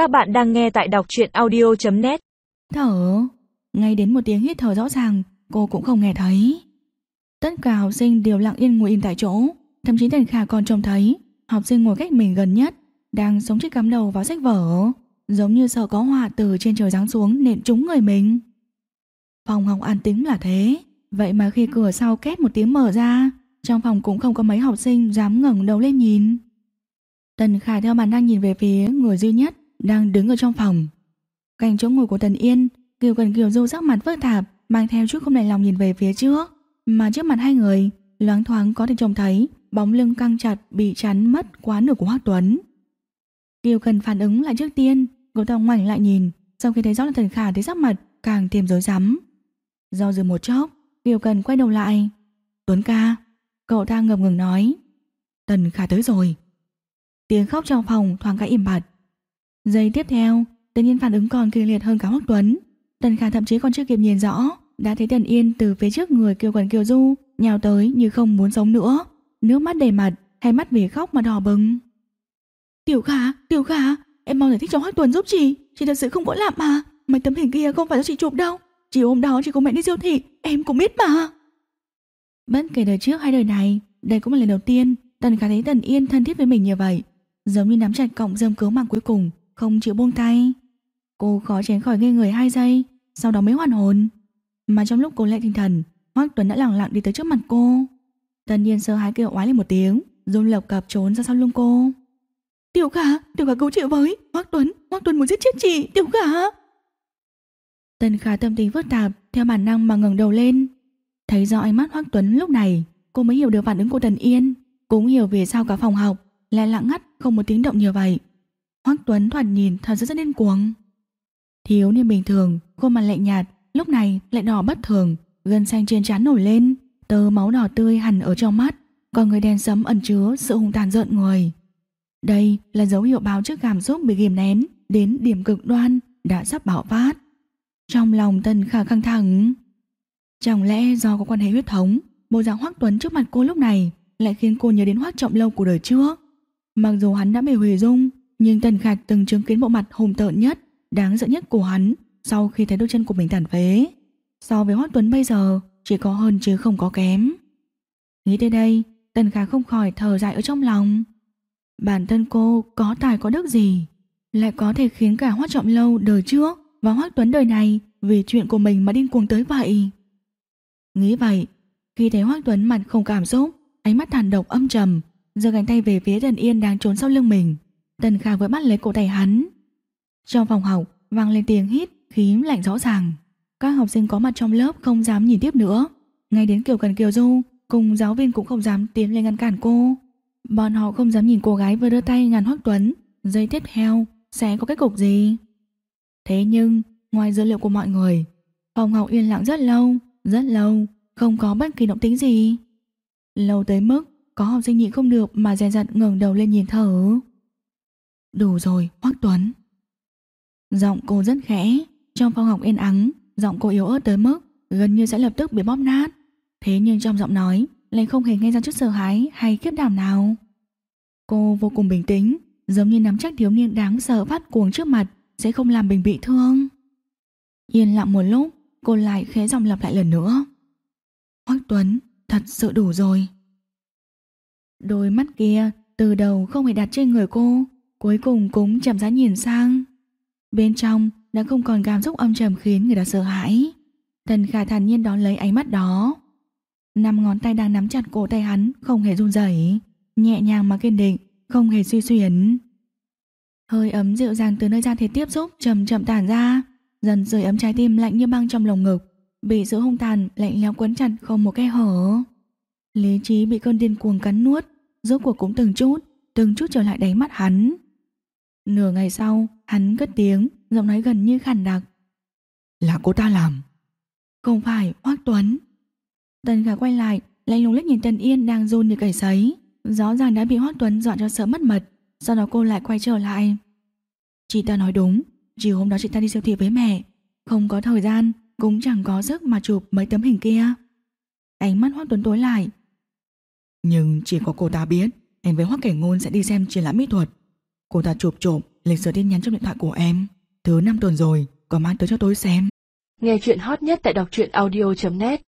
Các bạn đang nghe tại đọc truyện audio.net Thở, ngay đến một tiếng hít thở rõ ràng, cô cũng không nghe thấy. Tất cả học sinh đều lặng yên ngồi im tại chỗ, thậm chí Tần Khả còn trông thấy học sinh ngồi cách mình gần nhất đang sống chiếc cắm đầu vào sách vở, giống như sợ có họa từ trên trời giáng xuống nện trúng người mình. Phòng học an tĩnh là thế, vậy mà khi cửa sau két một tiếng mở ra, trong phòng cũng không có mấy học sinh dám ngẩng đầu lên nhìn. Tần Khả theo bản năng nhìn về phía người duy nhất đang đứng ở trong phòng. Cạnh chỗ ngồi của Tần Yên, Kiều Cần Kiều Du sắc mặt phức tạp, mang theo chút không đành lòng nhìn về phía trước, mà trước mặt hai người, loáng thoáng có thể trông thấy bóng lưng căng chặt bị chắn mất quá nửa của Hoắc Tuấn. Kiều Cần phản ứng lại trước tiên, cô ta ngoảnh lại nhìn, sau khi thấy rõ là Tần Khả thấy sắc mặt càng thêm rối rắm. Do dự một chốc, Kiều Cần quay đầu lại. Tuấn ca, cậu ta ngập ngừng nói. Tần Khả tới rồi. Tiếng khóc trong phòng thoáng cái im bặt. Giây tiếp theo, Tần Yên phản ứng còn kịch liệt hơn cả Hoắc Tuấn. Tần Khả thậm chí còn chưa kịp nhìn rõ, đã thấy Tần Yên từ phía trước người Kiều Cần Kiều Du nhào tới như không muốn sống nữa, nước mắt đầy mặt, hai mắt vì khóc mà đỏ bừng. Tiểu Khả, Tiểu Khả, em mau giải thích cho Hoắc Tuấn giúp chị, chị thật sự không có làm mà, mấy tấm hình kia không phải do chị chụp đâu, chỉ hôm đó chị cùng mẹ đi siêu thị, em cũng biết mà. Bất kể đời trước hay đời này, đây cũng là lần đầu tiên Tần Khả thấy Tần Yên thân thiết với mình như vậy, giống như nắm chặt cọng rơm cứu mạng cuối cùng, không chịu buông tay. Cô khó tránh khỏi ngây người hai giây, sau đó mới hoàn hồn. Mà trong lúc cô lại tinh thần, Hoắc Tuấn đã lặng lặng đi tới trước mặt cô. Tần Nhiên sơ hái kêu oái lên một tiếng, run lập cập trốn ra sau lưng cô. Tiểu Khả, Tiểu Khả cứu chị với, Hoắc Tuấn, Hoắc Tuấn muốn giết chết chị, Tiểu Khả. Tần Khả tâm tình phức tạp, theo bản năng mà ngẩng đầu lên. Thấy rõ ánh mắt Hoắc Tuấn lúc này, cô mới hiểu được phản ứng của Tần Yên, cũng hiểu vì sao cả phòng học lại lặng ngắt không một tiếng động như vậy. Hoắc Tuấn thoạt nhìn thật rất rất điên cuồng. Thiếu niên bình thường, khuôn mặt lạnh nhạt, lúc này lại đỏ bất thường, gân xanh trên trán nổi lên, tơ máu đỏ tươi hằn ở trong mắt, còn người đen sấm ẩn chứa sự hung tàn giận người. Đây là dấu hiệu báo trước cảm xúc bị ghim nén đến điểm cực đoan đã sắp bạo phát. Trong lòng Tần Khả căng thẳng. Chẳng lẽ do có quan hệ huyết thống, bộ dạng Hoắc Tuấn trước mặt cô lúc này lại khiến cô nhớ đến Hoắc Trọng Lâu của đời trước. Mặc dù hắn đã bị hủy dung, nhưng Tần Khạch từng chứng kiến bộ mặt hùng tợn nhất, đáng sợ nhất của hắn sau khi thấy đôi chân của mình tàn phế. So với Hoắc Tuấn bây giờ, chỉ có hơn chứ không có kém. Nghĩ tới đây, Tần Khả không khỏi thở dài ở trong lòng. Bản thân cô có tài có đức gì, lại có thể khiến cả Hoắc Trọng Lâu đời trước và Hoắc Tuấn đời này vì chuyện của mình mà điên cuồng tới vậy. Nghĩ vậy, khi thấy Hoắc Tuấn mặt không cảm xúc, ánh mắt thản độc âm trầm, giơ cánh tay về phía Tần Yên đang trốn sau lưng mình. Tần Khang vừa bắt lấy cổ tay hắn. Trong phòng học vang lên tiếng hít khí lạnh rõ ràng. Các học sinh có mặt trong lớp không dám nhìn tiếp nữa. Ngay đến Kiều Cần Kiều Du, cùng giáo viên cũng không dám tiến lên ngăn cản cô. Bọn họ không dám nhìn cô gái vừa đưa tay ngăn Hoắc Tuấn. Giây tiếp theo sẽ có kết cục gì? Thế nhưng, ngoài dữ liệu của mọi người, phòng học yên lặng rất lâu, rất lâu, không có bất kỳ động tĩnh gì. Lâu tới mức có học sinh nhịn không được mà dè dặt ngẩng đầu lên nhìn thở. Đủ rồi, Hoắc Tuấn. Giọng cô rất khẽ, trong phòng học yên ắng, giọng cô yếu ớt tới mức gần như sẽ lập tức bị bóp nát. Thế nhưng trong giọng nói lại không hề nghe ra chút sợ hãi hay kiếp đảm nào. Cô vô cùng bình tĩnh, giống như nắm chắc thiếu niên đáng sợ phát cuồng trước mặt sẽ không làm mình bị thương. Yên lặng một lúc, cô lại khẽ giọng lặp lại lần nữa. Hoắc Tuấn, thật sự đủ rồi. Đôi mắt kia từ đầu không hề đặt trên người cô, cuối cùng cũng chậm rãi nhìn sang. Bên trong đã không còn cảm xúc âm trầm khiến người ta sợ hãi. Tần Khả thản nhiên đón lấy ánh mắt đó. Năm ngón tay đang nắm chặt cổ tay hắn không hề run rẩy, nhẹ nhàng mà kiên định, không hề suy xuyến. Hơi ấm dịu dàng từ nơi ra thế tiếp xúc chậm chậm tản ra, dần rời ấm trái tim lạnh như băng trong lồng ngực, bị sự hung tàn lạnh lẽo quấn chặt không một khe hở. Lý trí bị cơn điên cuồng cắn nuốt, rốt cuộc cũng từng chút, từng chút trở lại đáy mắt hắn. Nửa ngày sau, hắn cất tiếng, giọng nói gần như khàn đặc. Là cô ta làm. Không phải, Hoác Tuấn. Tần Khả quay lại, lạnh lùng liếc nhìn Tần Yên đang run như cầy sấy. Rõ ràng đã bị Hoác Tuấn dọn cho sợ mất mật, sau đó cô lại quay trở lại. Chị ta nói đúng, chiều hôm đó chị ta đi siêu thị với mẹ, không có thời gian, cũng chẳng có sức mà chụp mấy tấm hình kia. Ánh mắt Hoác Tuấn tối lại. Nhưng chỉ có cô ta biết em với Hoác Kẻ Ngôn sẽ đi xem triển lãm mỹ thuật. Cô ta chụp trộm lịch sử tin nhắn trong điện thoại của em. Thứ năm tuần rồi, có mang tới cho tôi xem. Nghe chuyện hot nhất tại đọc truyện audio.net